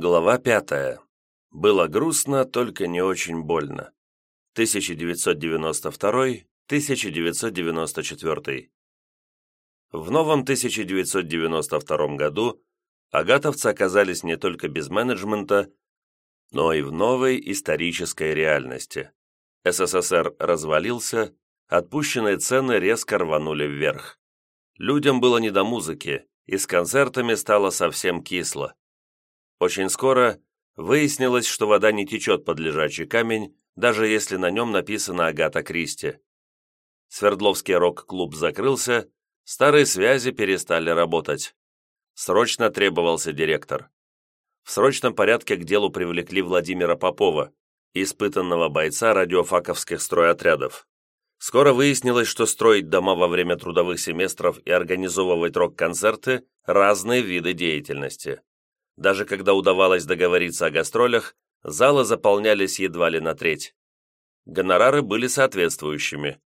Глава пятая. Было грустно, только не очень больно. 1992-1994. В новом 1992 году агатовцы оказались не только без менеджмента, но и в новой исторической реальности. СССР развалился, отпущенные цены резко рванули вверх. Людям было не до музыки, и с концертами стало совсем кисло. Очень скоро выяснилось, что вода не течет под лежачий камень, даже если на нем написано «Агата Кристи». Свердловский рок-клуб закрылся, старые связи перестали работать. Срочно требовался директор. В срочном порядке к делу привлекли Владимира Попова, испытанного бойца радиофаковских стройотрядов. Скоро выяснилось, что строить дома во время трудовых семестров и организовывать рок-концерты – разные виды деятельности. Даже когда удавалось договориться о гастролях, залы заполнялись едва ли на треть. Гонорары были соответствующими.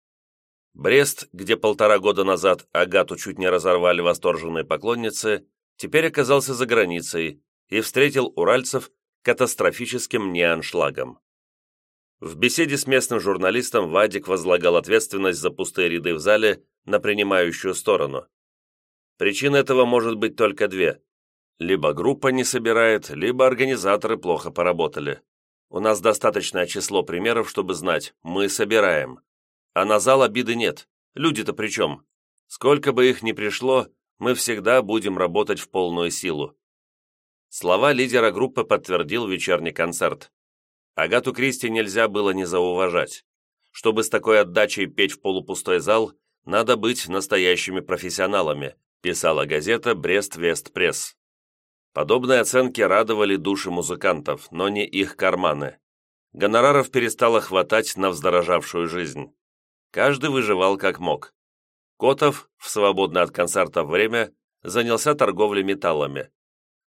Брест, где полтора года назад Агату чуть не разорвали восторженные поклонницы, теперь оказался за границей и встретил уральцев катастрофическим неаншлагом. В беседе с местным журналистом Вадик возлагал ответственность за пустые ряды в зале на принимающую сторону. Причин этого может быть только две. Либо группа не собирает, либо организаторы плохо поработали. У нас достаточное число примеров, чтобы знать, мы собираем. А на зал обиды нет. Люди-то при чем? Сколько бы их ни пришло, мы всегда будем работать в полную силу. Слова лидера группы подтвердил вечерний концерт. Агату Кристи нельзя было не зауважать. Чтобы с такой отдачей петь в полупустой зал, надо быть настоящими профессионалами, писала газета «Брест-Вест-Пресс». Подобные оценки радовали души музыкантов, но не их карманы. Гонораров перестало хватать на вздорожавшую жизнь. Каждый выживал как мог. Котов, в свободное от концертов время, занялся торговлей металлами.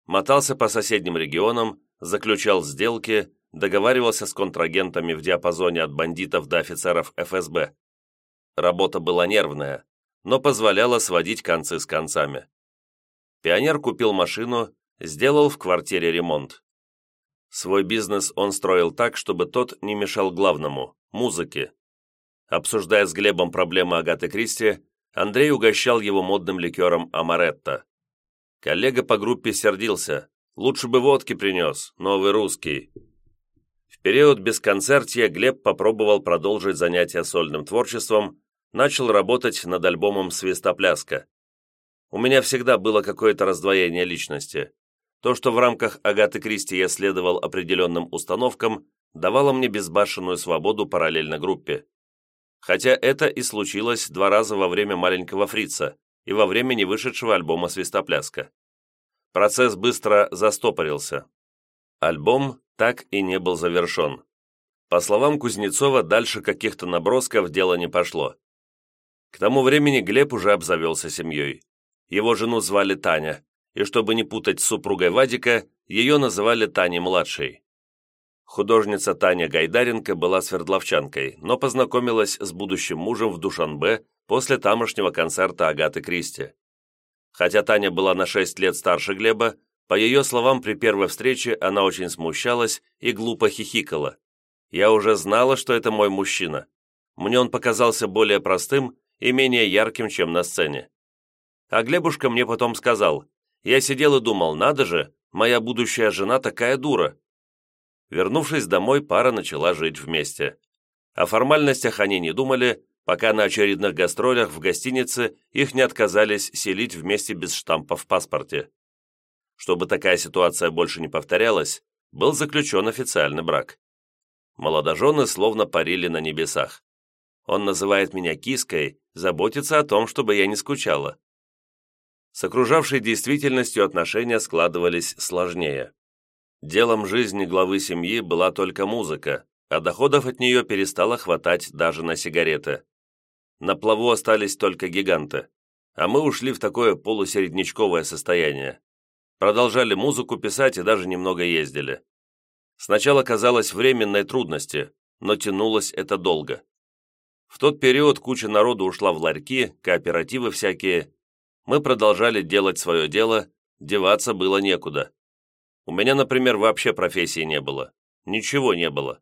Мотался по соседним регионам, заключал сделки, договаривался с контрагентами в диапазоне от бандитов до офицеров ФСБ. Работа была нервная, но позволяла сводить концы с концами. Пионер купил машину сделал в квартире ремонт. Свой бизнес он строил так, чтобы тот не мешал главному – музыке. Обсуждая с Глебом проблемы Агаты Кристи, Андрей угощал его модным ликером «Амаретто». Коллега по группе сердился. «Лучше бы водки принес, новый русский». В период бесконцертия Глеб попробовал продолжить занятия сольным творчеством, начал работать над альбомом «Свистопляска». У меня всегда было какое-то раздвоение личности. То, что в рамках Агаты Кристи я следовал определенным установкам, давало мне безбашенную свободу параллельно группе. Хотя это и случилось два раза во время «Маленького фрица» и во время не альбома «Свистопляска». Процесс быстро застопорился. Альбом так и не был завершен. По словам Кузнецова, дальше каких-то набросков дело не пошло. К тому времени Глеб уже обзавелся семьей. Его жену звали Таня, и чтобы не путать с супругой Вадика, ее называли Таней-младшей. Художница Таня Гайдаренко была свердловчанкой, но познакомилась с будущим мужем в Душанбе после тамошнего концерта Агаты Кристи. Хотя Таня была на 6 лет старше Глеба, по ее словам, при первой встрече она очень смущалась и глупо хихикала. «Я уже знала, что это мой мужчина. Мне он показался более простым и менее ярким, чем на сцене». А Глебушка мне потом сказал, я сидел и думал, надо же, моя будущая жена такая дура. Вернувшись домой, пара начала жить вместе. О формальностях они не думали, пока на очередных гастролях в гостинице их не отказались селить вместе без штампа в паспорте. Чтобы такая ситуация больше не повторялась, был заключен официальный брак. Молодожены словно парили на небесах. Он называет меня киской, заботится о том, чтобы я не скучала с окружавшей действительностью отношения складывались сложнее. Делом жизни главы семьи была только музыка, а доходов от нее перестало хватать даже на сигареты. На плаву остались только гиганты, а мы ушли в такое полусереднячковое состояние. Продолжали музыку писать и даже немного ездили. Сначала казалось временной трудности, но тянулось это долго. В тот период куча народу ушла в ларьки, кооперативы всякие, мы продолжали делать свое дело, деваться было некуда. У меня, например, вообще профессии не было. Ничего не было.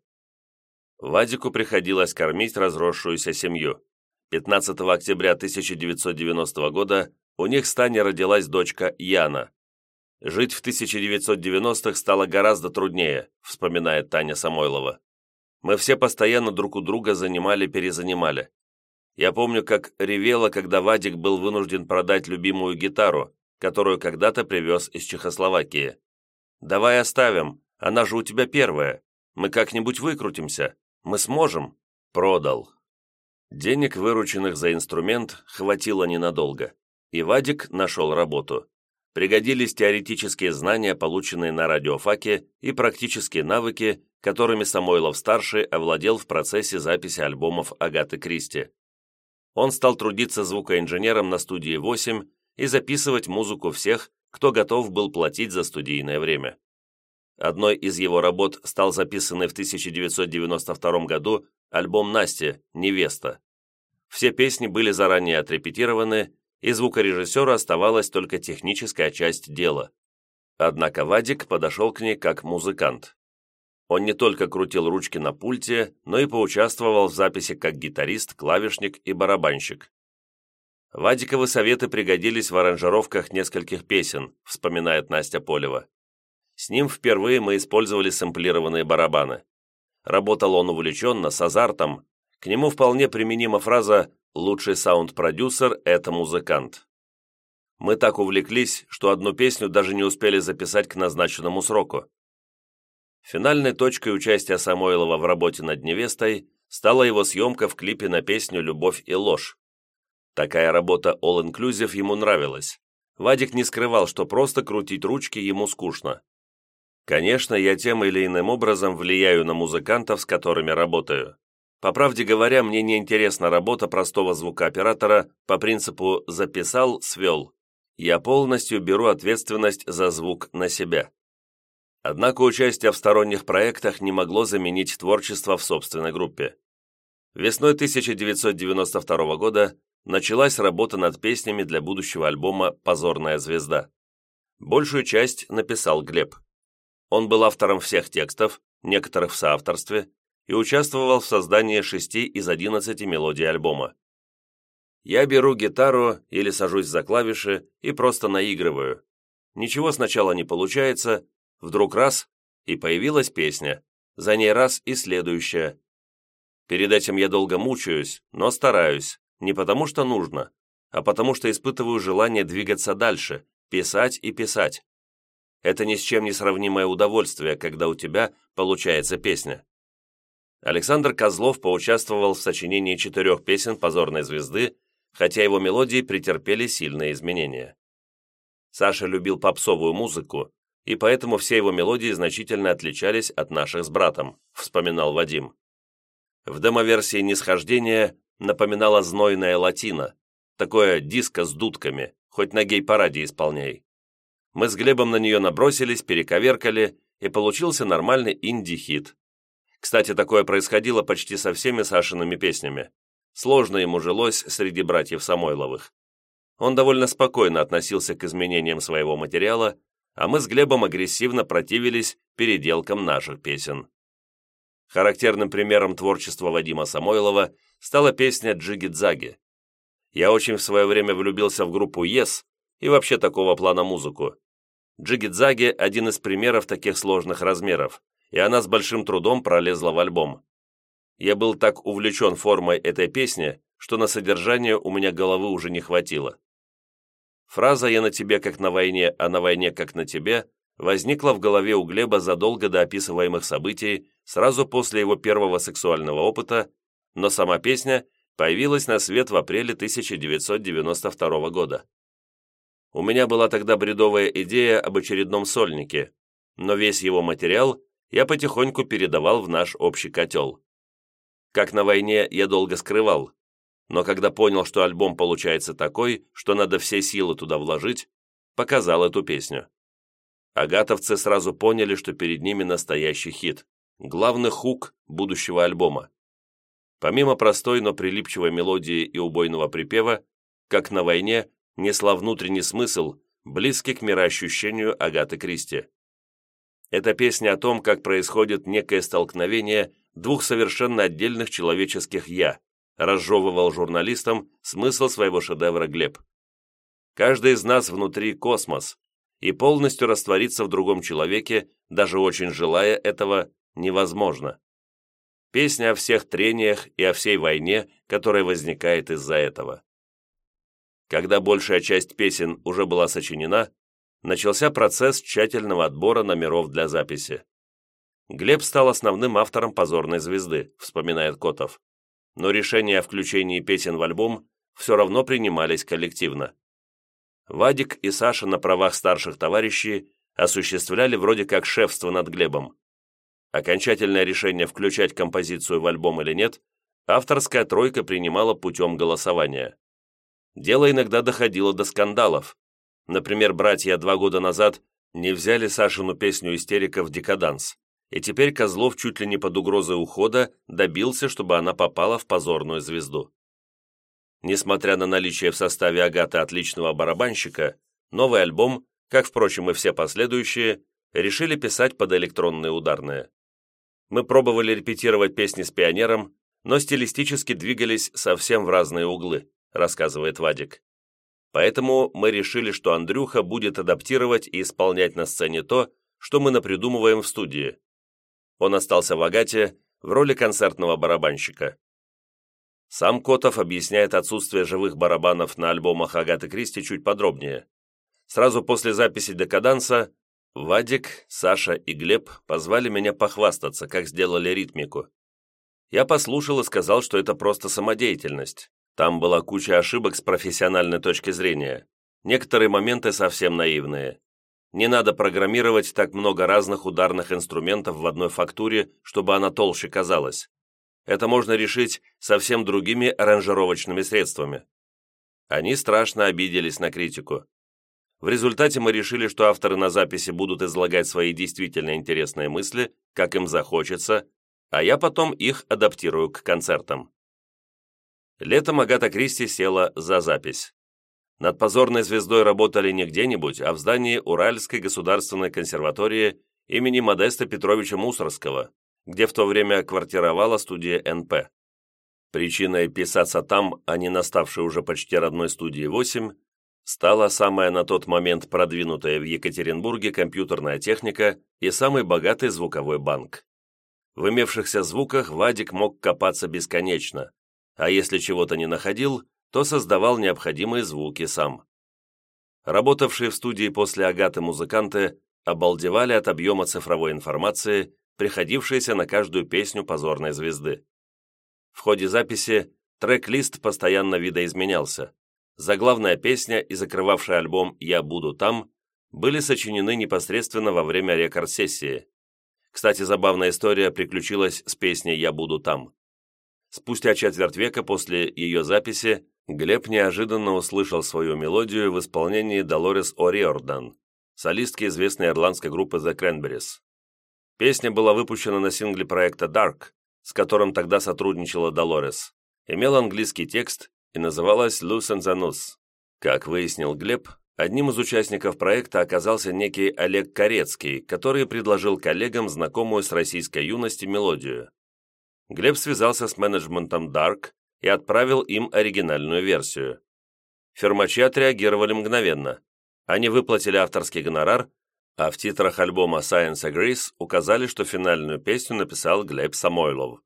Вадику приходилось кормить разросшуюся семью. 15 октября 1990 года у них с Таней родилась дочка Яна. Жить в 1990-х стало гораздо труднее, вспоминает Таня Самойлова. Мы все постоянно друг у друга занимали-перезанимали. Я помню, как ревела, когда Вадик был вынужден продать любимую гитару, которую когда-то привез из Чехословакии. «Давай оставим, она же у тебя первая. Мы как-нибудь выкрутимся. Мы сможем». Продал. Денег, вырученных за инструмент, хватило ненадолго, и Вадик нашел работу. Пригодились теоретические знания, полученные на радиофаке, и практические навыки, которыми Самойлов-старший овладел в процессе записи альбомов Агаты Кристи. Он стал трудиться звукоинженером на студии 8 и записывать музыку всех, кто готов был платить за студийное время. Одной из его работ стал записанный в 1992 году альбом Насти «Невеста». Все песни были заранее отрепетированы, и звукорежиссеру оставалась только техническая часть дела. Однако Вадик подошел к ней как музыкант. Он не только крутил ручки на пульте, но и поучаствовал в записи как гитарист, клавишник и барабанщик. Вадиковы советы пригодились в аранжировках нескольких песен, вспоминает Настя Полева. С ним впервые мы использовали сэмплированные барабаны. Работал он увлеченно, с азартом. К нему вполне применима фраза «лучший саунд-продюсер – это музыкант». Мы так увлеклись, что одну песню даже не успели записать к назначенному сроку. Финальной точкой участия Самойлова в работе над невестой стала его съемка в клипе на песню «Любовь и ложь». Такая работа all-inclusive ему нравилась. Вадик не скрывал, что просто крутить ручки ему скучно. Конечно, я тем или иным образом влияю на музыкантов, с которыми работаю. По правде говоря, мне не интересна работа простого звукооператора по принципу «записал, свел». Я полностью беру ответственность за звук на себя. Однако участие в сторонних проектах не могло заменить творчество в собственной группе. Весной 1992 года началась работа над песнями для будущего альбома «Позорная звезда». Большую часть написал Глеб. Он был автором всех текстов, некоторых в соавторстве, и участвовал в создании шести из одиннадцати мелодий альбома. Я беру гитару или сажусь за клавиши и просто наигрываю. Ничего сначала не получается, вдруг раз, и появилась песня, за ней раз и следующая. Перед этим я долго мучаюсь, но стараюсь, не потому что нужно, а потому что испытываю желание двигаться дальше, писать и писать. Это ни с чем не сравнимое удовольствие, когда у тебя получается песня. Александр Козлов поучаствовал в сочинении четырех песен «Позорной звезды», хотя его мелодии претерпели сильные изменения. Саша любил попсовую музыку, и поэтому все его мелодии значительно отличались от наших с братом, вспоминал Вадим. В демоверсии «Нисхождения» напоминала знойная латина, такое диско с дудками, хоть на гей-параде исполняй. Мы с Глебом на нее набросились, перековеркали, и получился нормальный инди-хит. Кстати, такое происходило почти со всеми Сашиными песнями. Сложно ему жилось среди братьев Самойловых. Он довольно спокойно относился к изменениям своего материала, а мы с Глебом агрессивно противились переделкам наших песен. Характерным примером творчества Вадима Самойлова стала песня «Джиги-дзаги». Я очень в свое время влюбился в группу Yes и вообще такого плана музыку. Джигидзаги – один из примеров таких сложных размеров, и она с большим трудом пролезла в альбом. Я был так увлечен формой этой песни, что на содержание у меня головы уже не хватило. Фраза «я на тебе как на войне, а на войне как на тебе» возникла в голове у Глеба задолго до описываемых событий, сразу после его первого сексуального опыта, но сама песня появилась на свет в апреле 1992 года. У меня была тогда бредовая идея об очередном сольнике, но весь его материал я потихоньку передавал в наш общий котел. Как на войне я долго скрывал, но когда понял, что альбом получается такой, что надо все силы туда вложить, показал эту песню. Агатовцы сразу поняли, что перед ними настоящий хит, главный хук будущего альбома. Помимо простой, но прилипчивой мелодии и убойного припева, как на войне, несла внутренний смысл, близкий к мироощущению Агаты Кристи. Это песня о том, как происходит некое столкновение двух совершенно отдельных человеческих «я», разжевывал журналистам смысл своего шедевра Глеб. Каждый из нас внутри космос, и полностью раствориться в другом человеке, даже очень желая этого, невозможно. Песня о всех трениях и о всей войне, которая возникает из-за этого. Когда большая часть песен уже была сочинена, начался процесс тщательного отбора номеров для записи. Глеб стал основным автором «Позорной звезды», вспоминает Котов. Но решения о включении песен в альбом все равно принимались коллективно. Вадик и Саша на правах старших товарищей осуществляли вроде как шефство над Глебом. Окончательное решение включать композицию в альбом или нет авторская тройка принимала путем голосования. Дело иногда доходило до скандалов. Например, братья два года назад не взяли Сашину песню «Истерика» в «Декаданс», и теперь Козлов чуть ли не под угрозой ухода добился, чтобы она попала в позорную звезду. Несмотря на наличие в составе Агаты отличного барабанщика, новый альбом, как, впрочем, и все последующие, решили писать под электронные ударные. Мы пробовали репетировать песни с пионером, но стилистически двигались совсем в разные углы, рассказывает Вадик. Поэтому мы решили, что Андрюха будет адаптировать и исполнять на сцене то, что мы напридумываем в студии. Он остался в Агате в роли концертного барабанщика. Сам Котов объясняет отсутствие живых барабанов на альбомах Агаты Кристи чуть подробнее. Сразу после записи «Декаданса» Вадик, Саша и Глеб позвали меня похвастаться, как сделали ритмику. Я послушал и сказал, что это просто самодеятельность. Там была куча ошибок с профессиональной точки зрения. Некоторые моменты совсем наивные. Не надо программировать так много разных ударных инструментов в одной фактуре, чтобы она толще казалась это можно решить совсем другими аранжировочными средствами. Они страшно обиделись на критику. В результате мы решили, что авторы на записи будут излагать свои действительно интересные мысли, как им захочется, а я потом их адаптирую к концертам. Летом Агата Кристи села за запись. Над позорной звездой работали не где-нибудь, а в здании Уральской государственной консерватории имени Модеста Петровича Мусорского, где в то время квартировала студия НП. Причиной писаться там, а не наставшей уже почти родной студии 8, стала самая на тот момент продвинутая в Екатеринбурге компьютерная техника и самый богатый звуковой банк. В имевшихся звуках Вадик мог копаться бесконечно, а если чего-то не находил, то создавал необходимые звуки сам. Работавшие в студии после Агаты музыканты обалдевали от объема цифровой информации приходившиеся на каждую песню позорной звезды. В ходе записи трек-лист постоянно видоизменялся. Заглавная песня и закрывавший альбом «Я буду там» были сочинены непосредственно во время рекорд-сессии. Кстати, забавная история приключилась с песней «Я буду там». Спустя четверть века после ее записи Глеб неожиданно услышал свою мелодию в исполнении Долорес О'Риордан, солистки известной ирландской группы The Cranberries. Песня была выпущена на сингле проекта Dark, с которым тогда сотрудничала Долорес, имел английский текст и называлась Loosen the Noose. Как выяснил Глеб, одним из участников проекта оказался некий Олег Корецкий, который предложил коллегам знакомую с российской юности мелодию. Глеб связался с менеджментом Dark и отправил им оригинальную версию. Фермачи отреагировали мгновенно. Они выплатили авторский гонорар а в титрах альбома Science Agrees указали, что финальную песню написал Глеб Самойлов.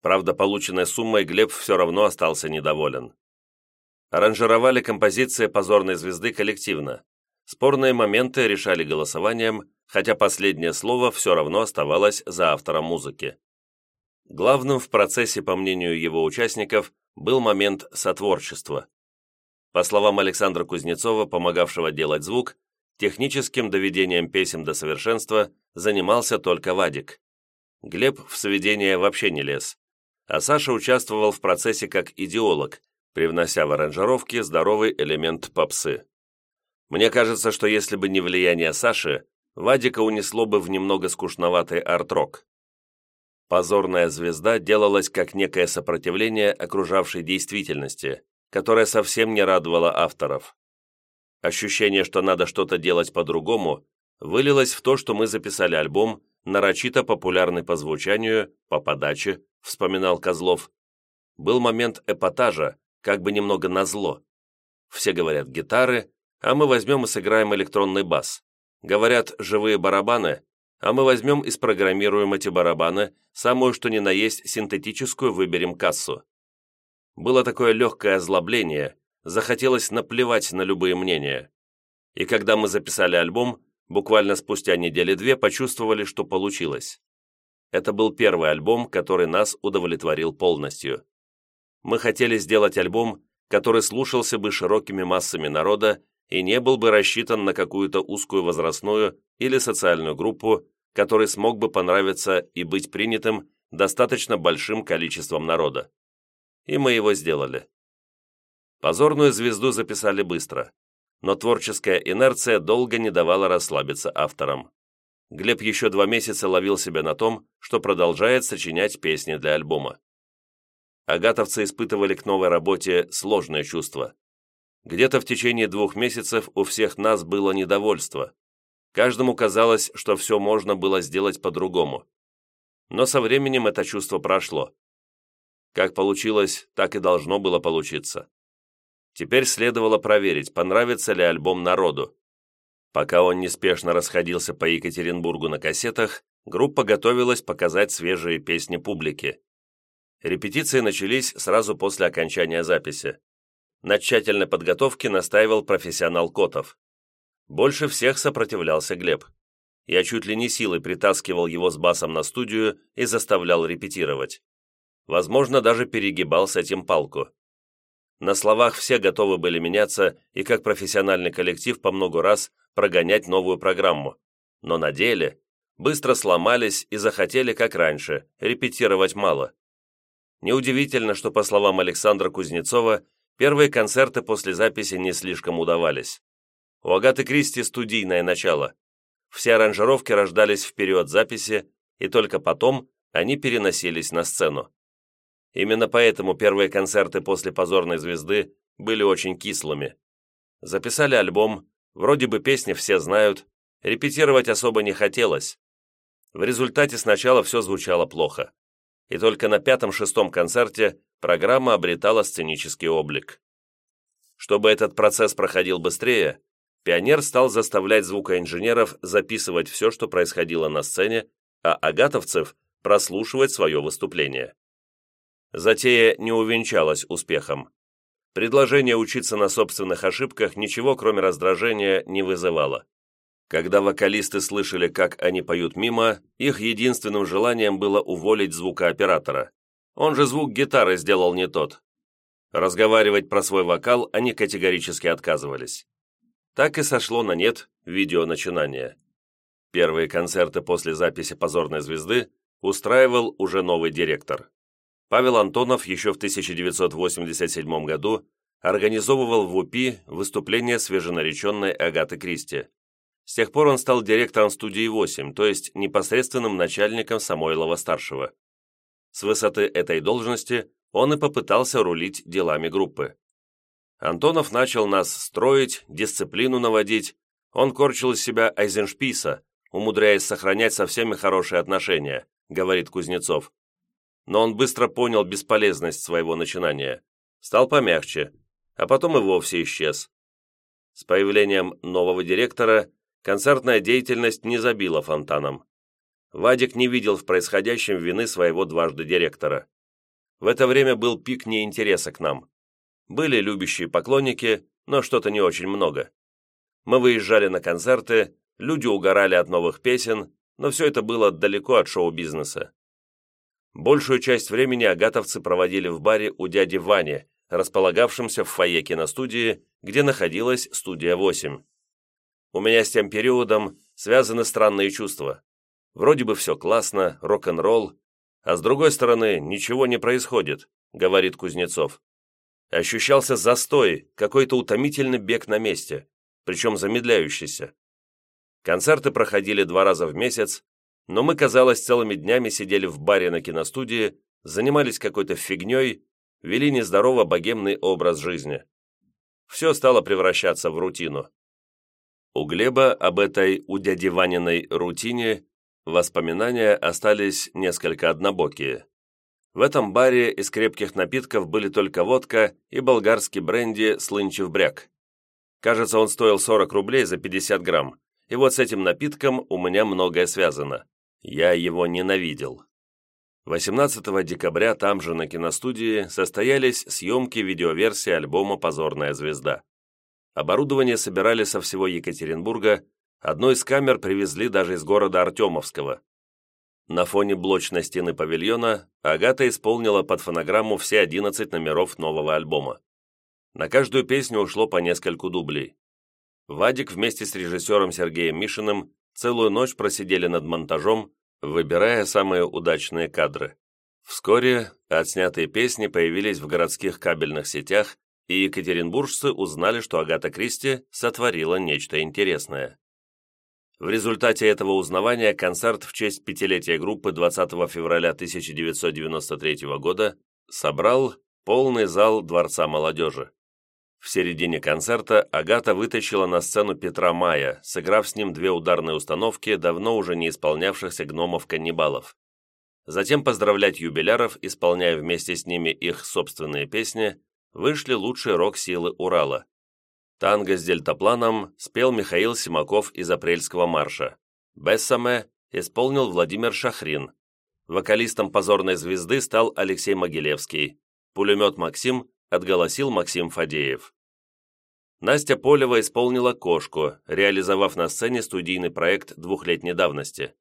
Правда, полученной суммой Глеб все равно остался недоволен. Аранжировали композиции «Позорной звезды» коллективно. Спорные моменты решали голосованием, хотя последнее слово все равно оставалось за автором музыки. Главным в процессе, по мнению его участников, был момент сотворчества. По словам Александра Кузнецова, помогавшего делать звук, Техническим доведением песен до совершенства занимался только Вадик. Глеб в сведение вообще не лез, а Саша участвовал в процессе как идеолог, привнося в аранжировки здоровый элемент попсы. Мне кажется, что если бы не влияние Саши, Вадика унесло бы в немного скучноватый арт-рок. Позорная звезда делалась как некое сопротивление окружавшей действительности, которая совсем не радовала авторов. Ощущение, что надо что-то делать по-другому, вылилось в то, что мы записали альбом, нарочито популярный по звучанию, по подаче, вспоминал Козлов. Был момент эпатажа, как бы немного назло. Все говорят гитары, а мы возьмем и сыграем электронный бас. Говорят живые барабаны, а мы возьмем и спрограммируем эти барабаны, самую что ни на есть синтетическую выберем кассу. Было такое легкое озлобление, захотелось наплевать на любые мнения. И когда мы записали альбом, буквально спустя недели-две почувствовали, что получилось. Это был первый альбом, который нас удовлетворил полностью. Мы хотели сделать альбом, который слушался бы широкими массами народа и не был бы рассчитан на какую-то узкую возрастную или социальную группу, который смог бы понравиться и быть принятым достаточно большим количеством народа. И мы его сделали. Позорную звезду записали быстро, но творческая инерция долго не давала расслабиться авторам. Глеб еще два месяца ловил себя на том, что продолжает сочинять песни для альбома. Агатовцы испытывали к новой работе сложные чувства. Где-то в течение двух месяцев у всех нас было недовольство. Каждому казалось, что все можно было сделать по-другому. Но со временем это чувство прошло. Как получилось, так и должно было получиться. Теперь следовало проверить, понравится ли альбом народу. Пока он неспешно расходился по Екатеринбургу на кассетах, группа готовилась показать свежие песни публике. Репетиции начались сразу после окончания записи. На тщательной подготовке настаивал профессионал Котов. Больше всех сопротивлялся Глеб. Я чуть ли не силой притаскивал его с басом на студию и заставлял репетировать. Возможно, даже перегибал с этим палку. На словах все готовы были меняться и как профессиональный коллектив по много раз прогонять новую программу. Но на деле быстро сломались и захотели, как раньше, репетировать мало. Неудивительно, что, по словам Александра Кузнецова, первые концерты после записи не слишком удавались. У Агаты Кристи студийное начало. Все аранжировки рождались в период записи, и только потом они переносились на сцену. Именно поэтому первые концерты после «Позорной звезды» были очень кислыми. Записали альбом, вроде бы песни все знают, репетировать особо не хотелось. В результате сначала все звучало плохо. И только на пятом-шестом концерте программа обретала сценический облик. Чтобы этот процесс проходил быстрее, пионер стал заставлять звукоинженеров записывать все, что происходило на сцене, а агатовцев прослушивать свое выступление. Затея не увенчалась успехом. Предложение учиться на собственных ошибках ничего, кроме раздражения, не вызывало. Когда вокалисты слышали, как они поют мимо, их единственным желанием было уволить звукооператора. Он же звук гитары сделал не тот. Разговаривать про свой вокал они категорически отказывались. Так и сошло на нет видео начинания. Первые концерты после записи «Позорной звезды» устраивал уже новый директор. Павел Антонов еще в 1987 году организовывал в УПИ выступление свеженареченной Агаты Кристи. С тех пор он стал директором студии 8, то есть непосредственным начальником Самойлова-старшего. С высоты этой должности он и попытался рулить делами группы. Антонов начал нас строить, дисциплину наводить, он корчил из себя Айзеншписа, умудряясь сохранять со всеми хорошие отношения, говорит Кузнецов но он быстро понял бесполезность своего начинания, стал помягче, а потом и вовсе исчез. С появлением нового директора концертная деятельность не забила фонтаном. Вадик не видел в происходящем вины своего дважды директора. В это время был пик неинтереса к нам. Были любящие поклонники, но что-то не очень много. Мы выезжали на концерты, люди угорали от новых песен, но все это было далеко от шоу-бизнеса. Большую часть времени агатовцы проводили в баре у дяди Вани, располагавшемся в фойе киностудии, где находилась студия 8. У меня с тем периодом связаны странные чувства. Вроде бы все классно, рок-н-ролл, а с другой стороны ничего не происходит, говорит Кузнецов. Ощущался застой, какой-то утомительный бег на месте, причем замедляющийся. Концерты проходили два раза в месяц, но мы, казалось, целыми днями сидели в баре на киностудии, занимались какой-то фигней, вели нездорово богемный образ жизни. Все стало превращаться в рутину. У Глеба об этой у дяди Ваниной рутине воспоминания остались несколько однобокие. В этом баре из крепких напитков были только водка и болгарский бренди «Слынчев бряк». Кажется, он стоил 40 рублей за 50 грамм, и вот с этим напитком у меня многое связано. Я его ненавидел. 18 декабря там же на киностудии состоялись съемки видеоверсии альбома «Позорная звезда». Оборудование собирали со всего Екатеринбурга, одну из камер привезли даже из города Артемовского. На фоне блочной стены павильона Агата исполнила под фонограмму все 11 номеров нового альбома. На каждую песню ушло по нескольку дублей. Вадик вместе с режиссером Сергеем Мишиным целую ночь просидели над монтажом, выбирая самые удачные кадры. Вскоре отснятые песни появились в городских кабельных сетях, и екатеринбуржцы узнали, что Агата Кристи сотворила нечто интересное. В результате этого узнавания концерт в честь пятилетия группы 20 февраля 1993 года собрал полный зал Дворца молодежи. В середине концерта Агата вытащила на сцену Петра Мая, сыграв с ним две ударные установки давно уже не исполнявшихся гномов-каннибалов. Затем поздравлять юбиляров, исполняя вместе с ними их собственные песни, вышли лучшие рок-силы Урала. Танго с дельтапланом спел Михаил Симаков из «Апрельского марша». «Бессаме» исполнил Владимир Шахрин. Вокалистом «Позорной звезды» стал Алексей Могилевский. Пулемет «Максим» отголосил Максим Фадеев. Настя Полева исполнила «Кошку», реализовав на сцене студийный проект двухлетней давности.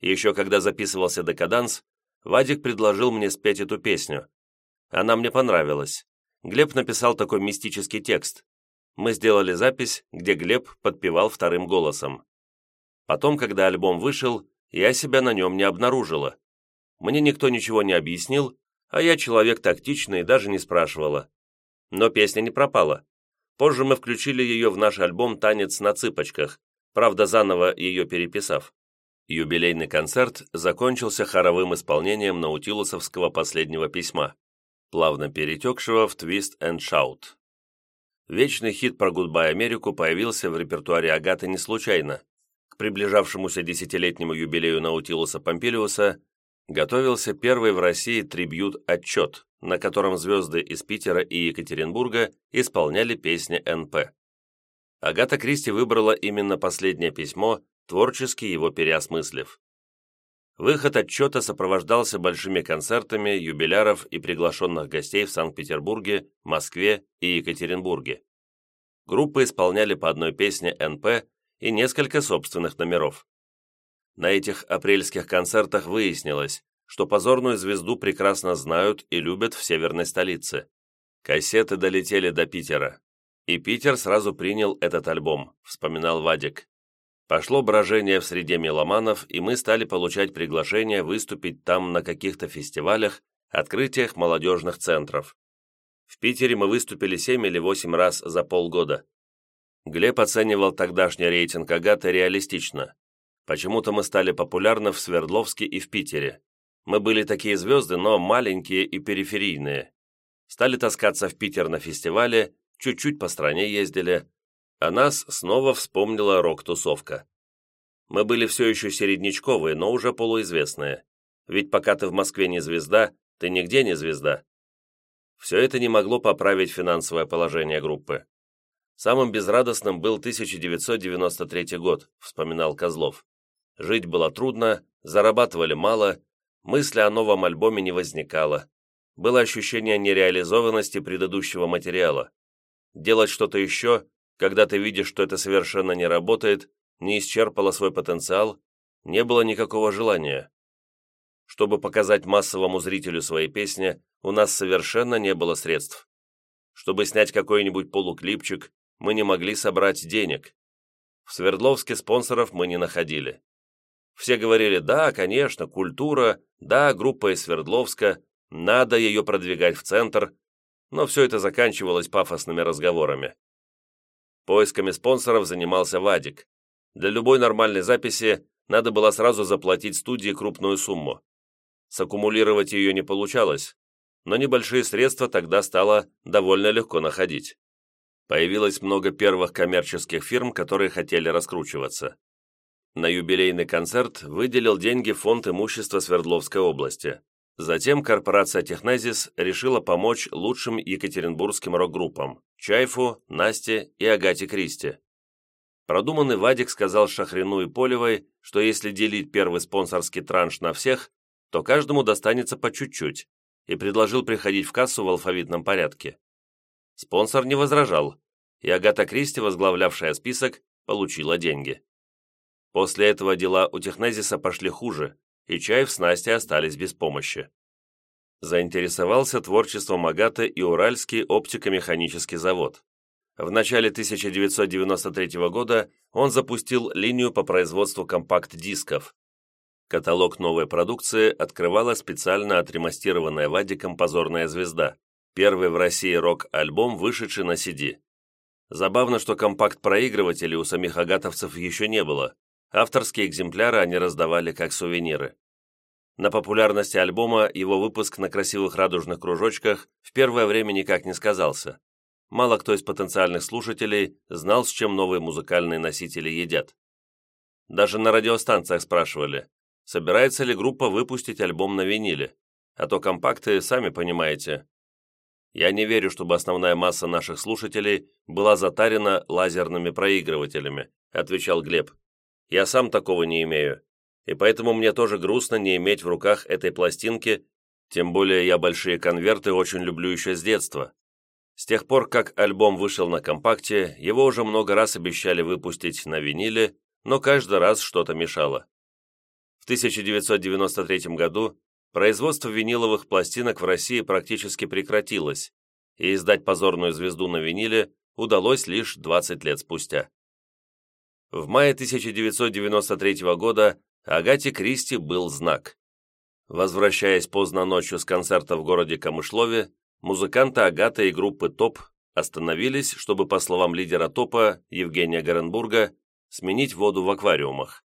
Еще когда записывался «Декаданс», Вадик предложил мне спеть эту песню. Она мне понравилась. Глеб написал такой мистический текст мы сделали запись, где Глеб подпевал вторым голосом. Потом, когда альбом вышел, я себя на нем не обнаружила. Мне никто ничего не объяснил, а я человек тактичный даже не спрашивала. Но песня не пропала. Позже мы включили ее в наш альбом «Танец на цыпочках», правда, заново ее переписав. Юбилейный концерт закончился хоровым исполнением наутилусовского последнего письма, плавно перетекшего в «Twist and Shout». Вечный хит про «Гудбай Америку» появился в репертуаре Агаты не случайно. К приближавшемуся десятилетнему юбилею Наутилуса Помпилиуса готовился первый в России трибьют-отчет, на котором звезды из Питера и Екатеринбурга исполняли песни НП. Агата Кристи выбрала именно последнее письмо, творчески его переосмыслив. Выход отчета сопровождался большими концертами юбиляров и приглашенных гостей в Санкт-Петербурге, Москве и Екатеринбурге. Группы исполняли по одной песне НП и несколько собственных номеров. На этих апрельских концертах выяснилось, что позорную звезду прекрасно знают и любят в северной столице. Кассеты долетели до Питера. И Питер сразу принял этот альбом, вспоминал Вадик. Пошло брожение в среде меломанов, и мы стали получать приглашения выступить там на каких-то фестивалях, открытиях молодежных центров. В Питере мы выступили 7 или 8 раз за полгода. Глеб оценивал тогдашний рейтинг Агаты реалистично. Почему-то мы стали популярны в Свердловске и в Питере. Мы были такие звезды, но маленькие и периферийные. Стали таскаться в Питер на фестивале, чуть-чуть по стране ездили, а нас снова вспомнила рок-тусовка. Мы были все еще середнячковые, но уже полуизвестные. Ведь пока ты в Москве не звезда, ты нигде не звезда. Все это не могло поправить финансовое положение группы. Самым безрадостным был 1993 год, вспоминал Козлов. Жить было трудно, зарабатывали мало, мысли о новом альбоме не возникало. Было ощущение нереализованности предыдущего материала. Делать что-то еще когда ты видишь, что это совершенно не работает, не исчерпало свой потенциал, не было никакого желания. Чтобы показать массовому зрителю свои песни, у нас совершенно не было средств. Чтобы снять какой-нибудь полуклипчик, мы не могли собрать денег. В Свердловске спонсоров мы не находили. Все говорили, да, конечно, культура, да, группа из Свердловска, надо ее продвигать в центр, но все это заканчивалось пафосными разговорами. Поисками спонсоров занимался Вадик. Для любой нормальной записи надо было сразу заплатить студии крупную сумму. Саккумулировать ее не получалось, но небольшие средства тогда стало довольно легко находить. Появилось много первых коммерческих фирм, которые хотели раскручиваться. На юбилейный концерт выделил деньги фонд имущества Свердловской области. Затем корпорация «Технезис» решила помочь лучшим екатеринбургским рок-группам – Чайфу, Насте и Агате Кристи. Продуманный Вадик сказал Шахрину и Полевой, что если делить первый спонсорский транш на всех, то каждому достанется по чуть-чуть, и предложил приходить в кассу в алфавитном порядке. Спонсор не возражал, и Агата Кристи, возглавлявшая список, получила деньги. После этого дела у Технезиса пошли хуже, и Чаев с Настей остались без помощи. Заинтересовался творчеством Агаты и Уральский оптико-механический завод. В начале 1993 года он запустил линию по производству компакт-дисков. Каталог новой продукции открывала специально отремастированная Вадиком «Позорная звезда», первый в России рок-альбом, вышедший на CD. Забавно, что компакт-проигрывателей у самих агатовцев еще не было. Авторские экземпляры они раздавали как сувениры. На популярности альбома его выпуск на красивых радужных кружочках в первое время никак не сказался. Мало кто из потенциальных слушателей знал, с чем новые музыкальные носители едят. Даже на радиостанциях спрашивали, собирается ли группа выпустить альбом на виниле, а то компакты, сами понимаете, я не верю, чтобы основная масса наших слушателей была затарена лазерными проигрывателями», отвечал Глеб. «Я сам такого не имею, и поэтому мне тоже грустно не иметь в руках этой пластинки, тем более я большие конверты очень люблю еще с детства. С тех пор, как альбом вышел на компакте, его уже много раз обещали выпустить на виниле, но каждый раз что-то мешало. В 1993 году производство виниловых пластинок в России практически прекратилось, и издать позорную звезду на виниле удалось лишь 20 лет спустя. В мае 1993 года Агате Кристи был знак. Возвращаясь поздно ночью с концерта в городе Камышлове, музыканты Агата и группы ТОП остановились, чтобы, по словам лидера ТОПа Евгения Горенбурга, сменить воду в аквариумах.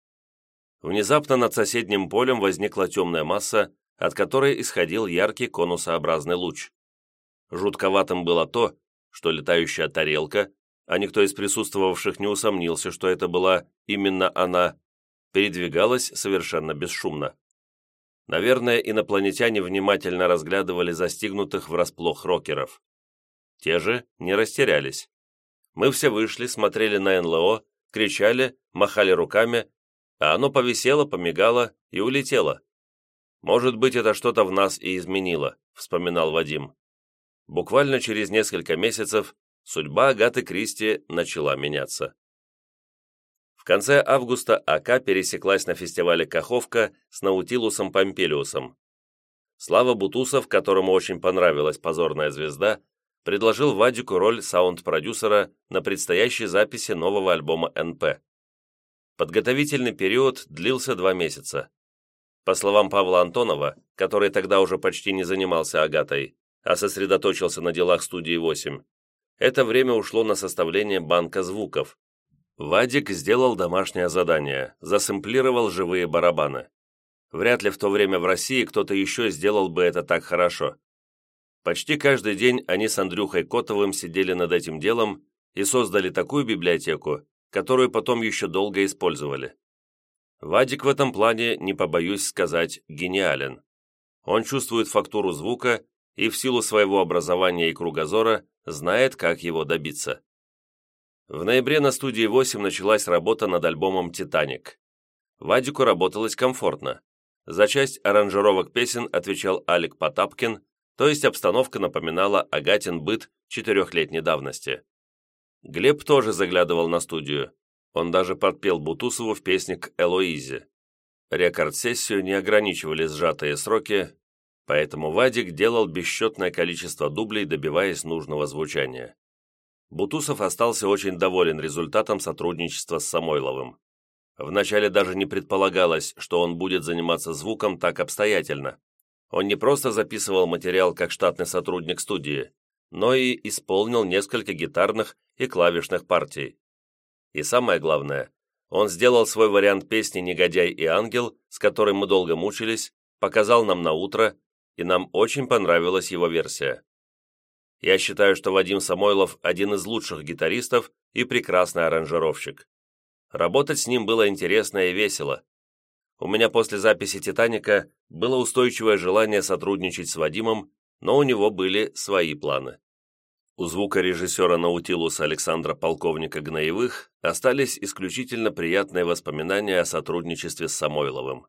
Внезапно над соседним полем возникла темная масса, от которой исходил яркий конусообразный луч. Жутковатым было то, что летающая тарелка, а никто из присутствовавших не усомнился, что это была именно она, передвигалась совершенно бесшумно. Наверное, инопланетяне внимательно разглядывали застигнутых врасплох рокеров. Те же не растерялись. Мы все вышли, смотрели на НЛО, кричали, махали руками, а оно повисело, помигало и улетело. «Может быть, это что-то в нас и изменило», — вспоминал Вадим. Буквально через несколько месяцев судьба Агаты Кристи начала меняться. В конце августа АК пересеклась на фестивале «Каховка» с Наутилусом Помпелиусом. Слава Бутусов, которому очень понравилась «Позорная звезда», предложил Вадику роль саунд-продюсера на предстоящей записи нового альбома НП. Подготовительный период длился два месяца. По словам Павла Антонова, который тогда уже почти не занимался Агатой, а сосредоточился на делах студии 8, это время ушло на составление банка звуков. Вадик сделал домашнее задание, засэмплировал живые барабаны. Вряд ли в то время в России кто-то еще сделал бы это так хорошо. Почти каждый день они с Андрюхой Котовым сидели над этим делом и создали такую библиотеку, которую потом еще долго использовали. Вадик в этом плане, не побоюсь сказать, гениален. Он чувствует фактуру звука и в силу своего образования и кругозора знает, как его добиться. В ноябре на студии 8 началась работа над альбомом «Титаник». Вадику работалось комфортно. За часть аранжировок песен отвечал Алик Потапкин, то есть обстановка напоминала Агатин быт четырехлетней давности. Глеб тоже заглядывал на студию, он даже подпел Бутусову в песне к Элоизе. Рекорд-сессию не ограничивали сжатые сроки, поэтому Вадик делал бесчетное количество дублей, добиваясь нужного звучания. Бутусов остался очень доволен результатом сотрудничества с Самойловым. Вначале даже не предполагалось, что он будет заниматься звуком так обстоятельно. Он не просто записывал материал как штатный сотрудник студии, но и исполнил несколько гитарных и клавишных партий. И самое главное, он сделал свой вариант песни «Негодяй и ангел», с которой мы долго мучились, показал нам на утро, и нам очень понравилась его версия. Я считаю, что Вадим Самойлов один из лучших гитаристов и прекрасный аранжировщик. Работать с ним было интересно и весело. У меня после записи «Титаника» было устойчивое желание сотрудничать с Вадимом, но у него были свои планы. У звукорежиссера Наутилуса Александра Полковника Гноевых остались исключительно приятные воспоминания о сотрудничестве с Самойловым.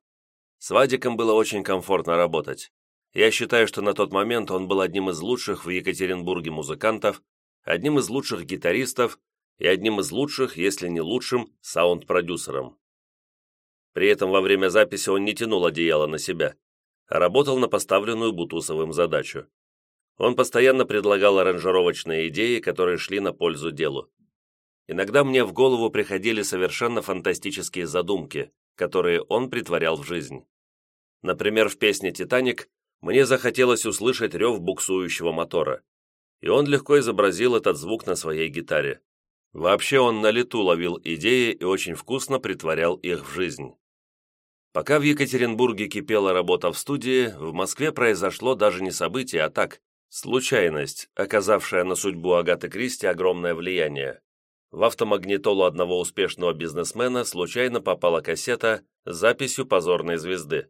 С Вадиком было очень комфортно работать. Я считаю, что на тот момент он был одним из лучших в Екатеринбурге музыкантов, одним из лучших гитаристов и одним из лучших, если не лучшим, саунд-продюсером. При этом во время записи он не тянул одеяло на себя, а работал на поставленную Бутусовым задачу. Он постоянно предлагал аранжировочные идеи, которые шли на пользу делу. Иногда мне в голову приходили совершенно фантастические задумки, которые он притворял в жизнь. Например, в песне «Титаник» мне захотелось услышать рев буксующего мотора, и он легко изобразил этот звук на своей гитаре. Вообще он на лету ловил идеи и очень вкусно притворял их в жизнь. Пока в Екатеринбурге кипела работа в студии, в Москве произошло даже не событие, а так, случайность, оказавшая на судьбу Агаты Кристи огромное влияние. В автомагнитолу одного успешного бизнесмена случайно попала кассета с записью позорной звезды.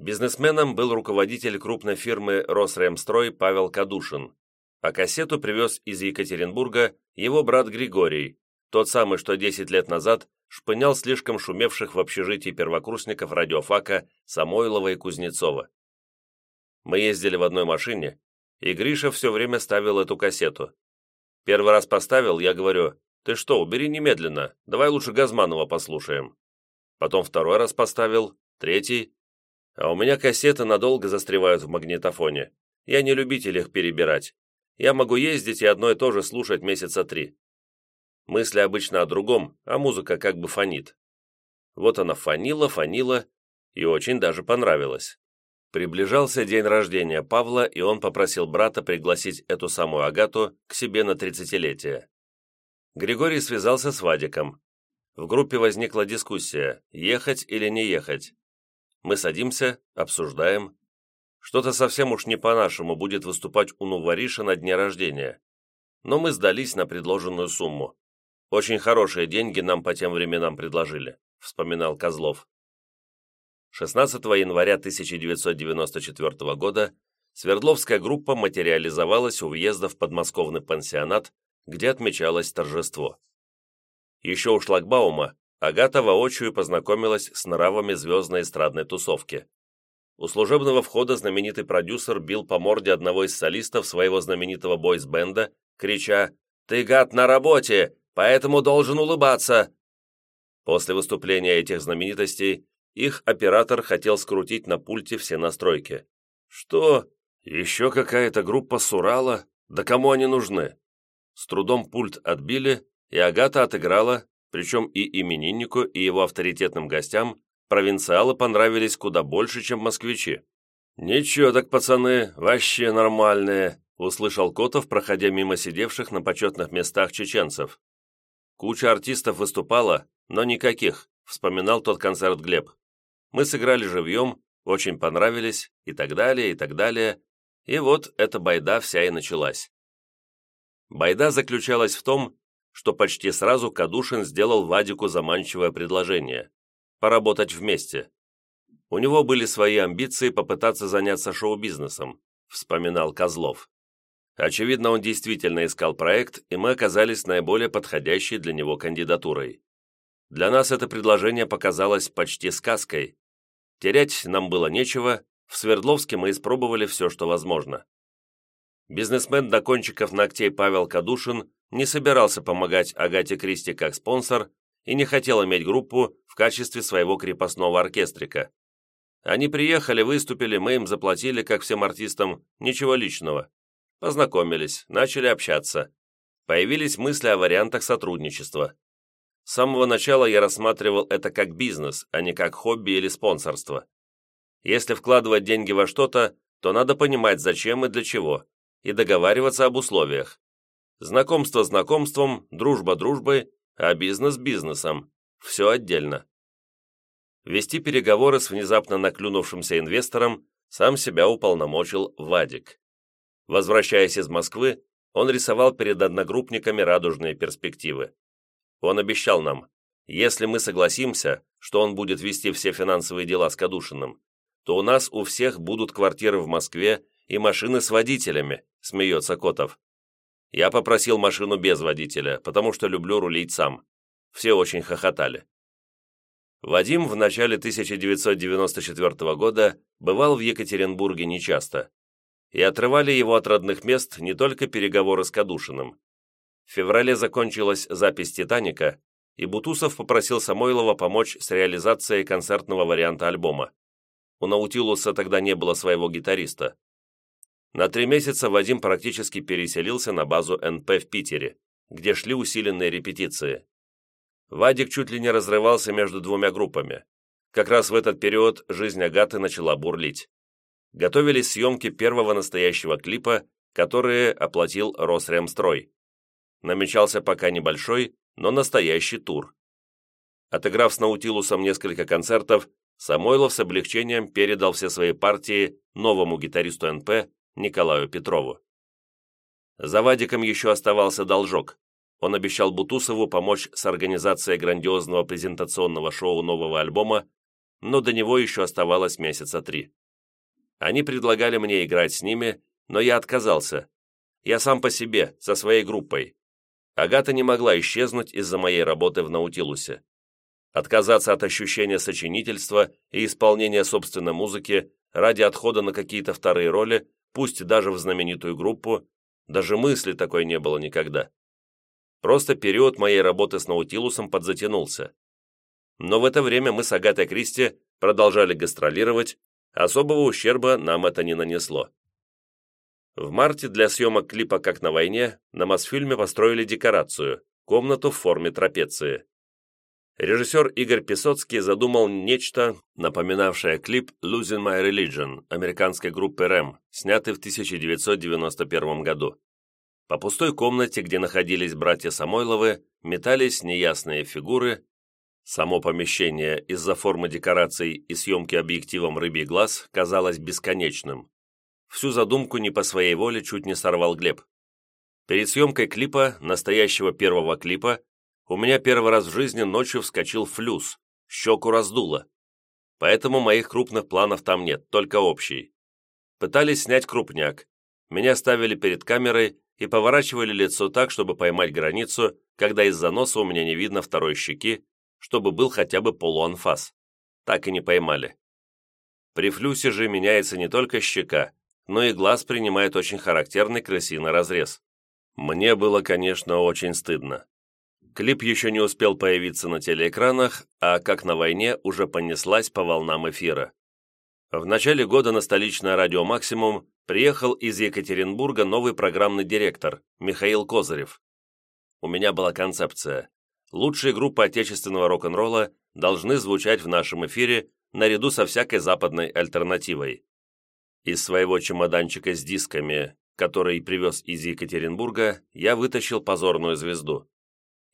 Бизнесменом был руководитель крупной фирмы «Росремстрой» Павел Кадушин, а кассету привез из Екатеринбурга его брат Григорий, тот самый, что 10 лет назад шпынял слишком шумевших в общежитии первокурсников радиофака Самойлова и Кузнецова. Мы ездили в одной машине, и Гриша все время ставил эту кассету. Первый раз поставил, я говорю, «Ты что, убери немедленно, давай лучше Газманова послушаем». Потом второй раз поставил, третий. А у меня кассеты надолго застревают в магнитофоне. Я не любитель их перебирать я могу ездить и одно и то же слушать месяца три. Мысли обычно о другом, а музыка как бы фонит. Вот она фонила, фонила, и очень даже понравилась. Приближался день рождения Павла, и он попросил брата пригласить эту самую Агату к себе на тридцатилетие. Григорий связался с Вадиком. В группе возникла дискуссия, ехать или не ехать. Мы садимся, обсуждаем. Что-то совсем уж не по-нашему будет выступать у Нувариша на дне рождения. Но мы сдались на предложенную сумму. Очень хорошие деньги нам по тем временам предложили, вспоминал Козлов. 16 января 1994 года Свердловская группа материализовалась у въезда в подмосковный пансионат, где отмечалось торжество. Еще у шлагбаума Агата воочию познакомилась с нравами звездной эстрадной тусовки. У служебного входа знаменитый продюсер бил по морде одного из солистов своего знаменитого бойс-бенда, крича «Ты, гад, на работе, поэтому должен улыбаться!» После выступления этих знаменитостей их оператор хотел скрутить на пульте все настройки. «Что? Еще какая-то группа с Урала? Да кому они нужны?» С трудом пульт отбили, и Агата отыграла, причем и имениннику, и его авторитетным гостям, провинциалы понравились куда больше, чем москвичи. «Ничего так, пацаны, вообще нормальные», услышал Котов, проходя мимо сидевших на почетных местах чеченцев. «Куча артистов выступала, но никаких», вспоминал тот концерт Глеб. «Мы сыграли живьем, очень понравились, и так далее, и так далее. И вот эта байда вся и началась». Байда заключалась в том, что почти сразу Кадушин сделал Вадику заманчивое предложение поработать вместе. У него были свои амбиции попытаться заняться шоу-бизнесом, вспоминал Козлов. Очевидно, он действительно искал проект, и мы оказались наиболее подходящей для него кандидатурой. Для нас это предложение показалось почти сказкой. Терять нам было нечего, в Свердловске мы испробовали все, что возможно. Бизнесмен до кончиков ногтей Павел Кадушин не собирался помогать Агате Кристи как спонсор и не хотел иметь группу в качестве своего крепостного оркестрика. Они приехали, выступили, мы им заплатили, как всем артистам, ничего личного. Познакомились, начали общаться. Появились мысли о вариантах сотрудничества. С самого начала я рассматривал это как бизнес, а не как хобби или спонсорство. Если вкладывать деньги во что-то, то надо понимать, зачем и для чего, и договариваться об условиях. Знакомство знакомством, дружба дружбой, а бизнес бизнесом. Все отдельно. Вести переговоры с внезапно наклюнувшимся инвестором сам себя уполномочил Вадик. Возвращаясь из Москвы, он рисовал перед одногруппниками радужные перспективы. Он обещал нам, если мы согласимся, что он будет вести все финансовые дела с Кадушиным, то у нас у всех будут квартиры в Москве и машины с водителями», – смеется Котов. Я попросил машину без водителя, потому что люблю рулить сам. Все очень хохотали. Вадим в начале 1994 года бывал в Екатеринбурге нечасто. И отрывали его от родных мест не только переговоры с Кадушиным. В феврале закончилась запись «Титаника», и Бутусов попросил Самойлова помочь с реализацией концертного варианта альбома. У Наутилуса тогда не было своего гитариста. На три месяца Вадим практически переселился на базу НП в Питере, где шли усиленные репетиции. Вадик чуть ли не разрывался между двумя группами. Как раз в этот период жизнь Агаты начала бурлить. Готовились съемки первого настоящего клипа, которые оплатил Росремстрой. Намечался пока небольшой, но настоящий тур. Отыграв с Наутилусом несколько концертов, Самойлов с облегчением передал все свои партии новому гитаристу НП Николаю Петрову. За Вадиком еще оставался должок. Он обещал Бутусову помочь с организацией грандиозного презентационного шоу нового альбома, но до него еще оставалось месяца три. Они предлагали мне играть с ними, но я отказался. Я сам по себе, со своей группой. Агата не могла исчезнуть из-за моей работы в Наутилусе. Отказаться от ощущения сочинительства и исполнения собственной музыки ради отхода на какие-то вторые роли, пусть даже в знаменитую группу, даже мысли такой не было никогда. Просто период моей работы с Наутилусом подзатянулся. Но в это время мы с Агатой Кристи продолжали гастролировать, особого ущерба нам это не нанесло. В марте для съемок клипа «Как на войне» на Мосфильме построили декорацию – комнату в форме трапеции. Режиссер Игорь Песоцкий задумал нечто, напоминавшее клип «Losing My Religion» американской группы Рэм, снятый в 1991 году. По пустой комнате, где находились братья Самойловы, метались неясные фигуры. Само помещение из-за формы декораций и съемки объективом «Рыбий глаз» казалось бесконечным. Всю задумку не по своей воле чуть не сорвал Глеб. Перед съемкой клипа, настоящего первого клипа, у меня первый раз в жизни ночью вскочил флюс, щеку раздуло. Поэтому моих крупных планов там нет, только общий. Пытались снять крупняк. Меня ставили перед камерой и поворачивали лицо так, чтобы поймать границу, когда из-за носа у меня не видно второй щеки, чтобы был хотя бы полуанфас. Так и не поймали. При флюсе же меняется не только щека, но и глаз принимает очень характерный крысиный разрез. Мне было, конечно, очень стыдно. Клип еще не успел появиться на телеэкранах, а «Как на войне» уже понеслась по волнам эфира. В начале года на столичное радио «Максимум» приехал из Екатеринбурга новый программный директор Михаил Козырев. У меня была концепция. Лучшие группы отечественного рок-н-ролла должны звучать в нашем эфире наряду со всякой западной альтернативой. Из своего чемоданчика с дисками, который привез из Екатеринбурга, я вытащил позорную звезду.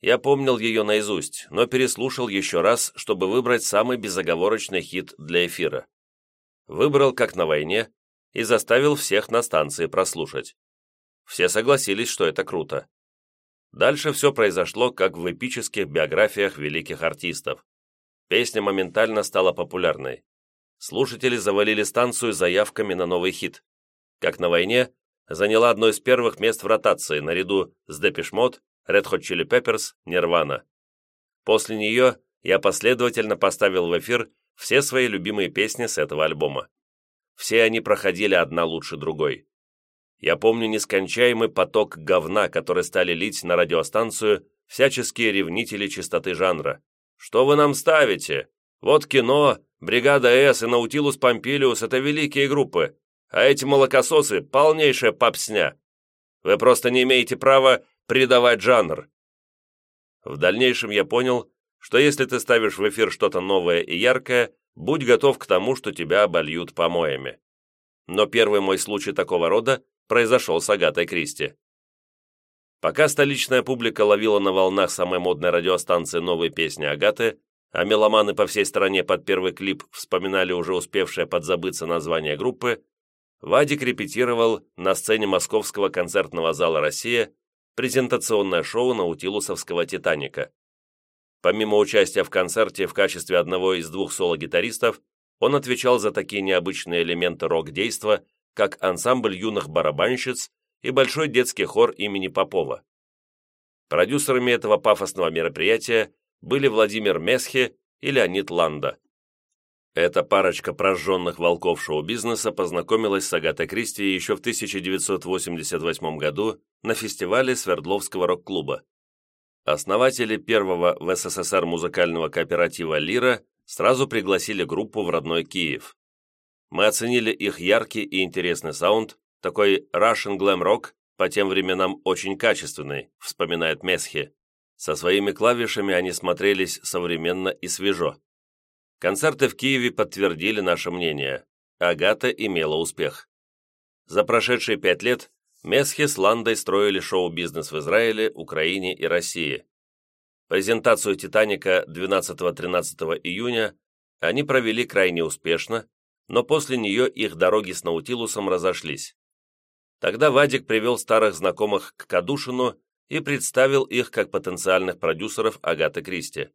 Я помнил ее наизусть, но переслушал еще раз, чтобы выбрать самый безоговорочный хит для эфира. Выбрал «Как на войне» и заставил всех на станции прослушать. Все согласились, что это круто. Дальше все произошло, как в эпических биографиях великих артистов. Песня моментально стала популярной. Слушатели завалили станцию заявками на новый хит. «Как на войне» заняла одно из первых мест в ротации наряду с «Депешмот», Red Hot Chili Peppers, Nirvana. После нее я последовательно поставил в эфир все свои любимые песни с этого альбома. Все они проходили одна лучше другой. Я помню нескончаемый поток говна, который стали лить на радиостанцию всяческие ревнители чистоты жанра. «Что вы нам ставите? Вот кино, Бригада С и Наутилус Помпилиус — это великие группы, а эти молокососы — полнейшая попсня. Вы просто не имеете права придавать жанр. В дальнейшем я понял, что если ты ставишь в эфир что-то новое и яркое, будь готов к тому, что тебя обольют помоями. Но первый мой случай такого рода произошел с Агатой Кристи. Пока столичная публика ловила на волнах самой модной радиостанции новые песни Агаты, а меломаны по всей стране под первый клип вспоминали уже успевшее подзабыться название группы, Вадик репетировал на сцене Московского концертного зала «Россия» презентационное шоу наутилусовского «Титаника». Помимо участия в концерте в качестве одного из двух соло-гитаристов, он отвечал за такие необычные элементы рок-действа, как ансамбль юных барабанщиц и большой детский хор имени Попова. Продюсерами этого пафосного мероприятия были Владимир Месхе и Леонид Ланда. Эта парочка прожженных волков шоу-бизнеса познакомилась с Агатой Кристи еще в 1988 году на фестивале Свердловского рок-клуба. Основатели первого в СССР музыкального кооператива «Лира» сразу пригласили группу в родной Киев. Мы оценили их яркий и интересный саунд, такой Russian Glam Rock, по тем временам очень качественный, вспоминает Месхи. Со своими клавишами они смотрелись современно и свежо. Концерты в Киеве подтвердили наше мнение. Агата имела успех. За прошедшие пять лет Месхи с Ландой строили шоу-бизнес в Израиле, Украине и России. Презентацию «Титаника» 12-13 июня они провели крайне успешно, но после нее их дороги с Наутилусом разошлись. Тогда Вадик привел старых знакомых к Кадушину и представил их как потенциальных продюсеров Агаты Кристи.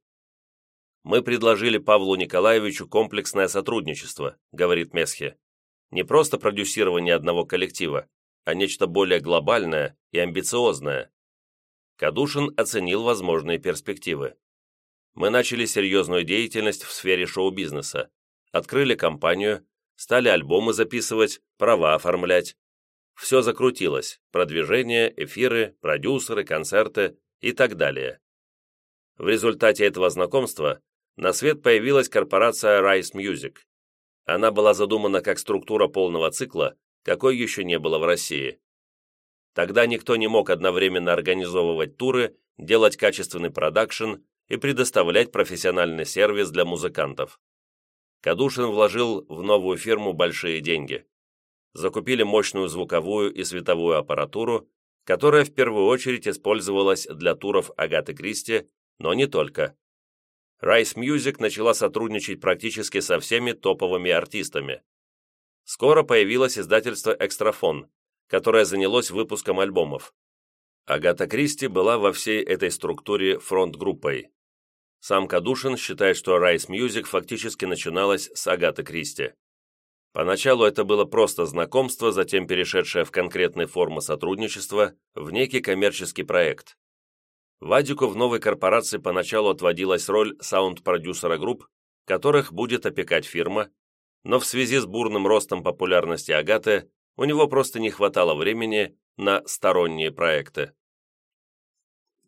«Мы предложили Павлу Николаевичу комплексное сотрудничество», говорит Месхе. «Не просто продюсирование одного коллектива, а нечто более глобальное и амбициозное». Кадушин оценил возможные перспективы. «Мы начали серьезную деятельность в сфере шоу-бизнеса, открыли компанию, стали альбомы записывать, права оформлять. Все закрутилось – продвижение, эфиры, продюсеры, концерты и так далее. В результате этого знакомства на свет появилась корпорация Rice Music. Она была задумана как структура полного цикла, какой еще не было в России. Тогда никто не мог одновременно организовывать туры, делать качественный продакшн и предоставлять профессиональный сервис для музыкантов. Кадушин вложил в новую фирму большие деньги. Закупили мощную звуковую и световую аппаратуру, которая в первую очередь использовалась для туров Агаты Кристи, но не только. Rice Music начала сотрудничать практически со всеми топовыми артистами. Скоро появилось издательство «Экстрафон», которое занялось выпуском альбомов. Агата Кристи была во всей этой структуре фронт-группой. Сам Кадушин считает, что Rice Music фактически начиналась с Агаты Кристи. Поначалу это было просто знакомство, затем перешедшее в конкретные формы сотрудничества, в некий коммерческий проект. Вадику в новой корпорации поначалу отводилась роль саунд-продюсера групп, которых будет опекать фирма, но в связи с бурным ростом популярности Агаты у него просто не хватало времени на сторонние проекты.